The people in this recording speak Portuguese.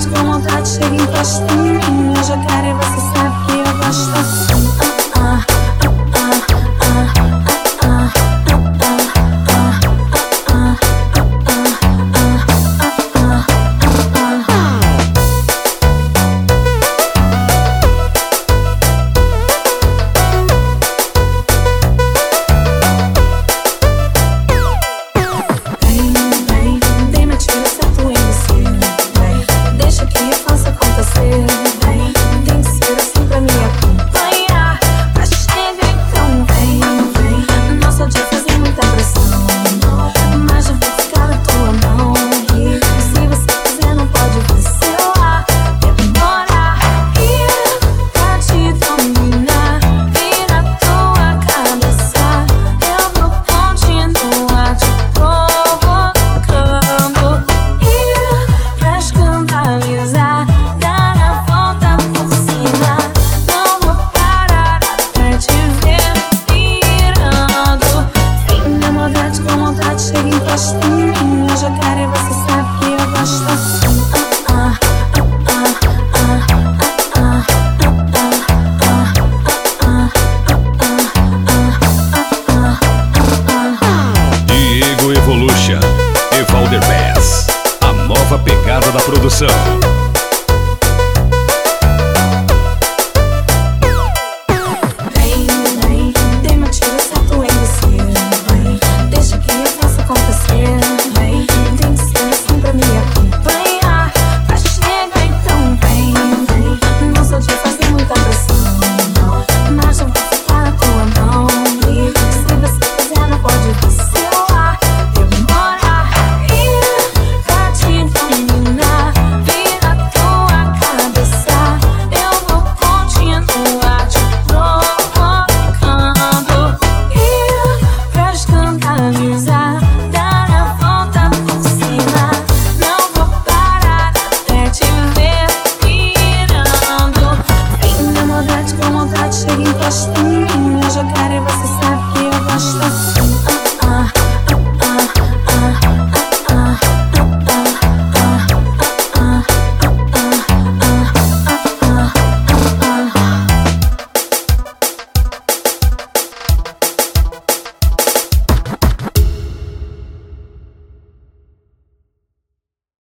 bate com vontade, chega encosta em mim. Eu já quero e você sabe que eu gosto assim. gosto de e é você sabe que eu gosto assim. Diego Evolution, Evalder Bass, a nova pegada da produção. lost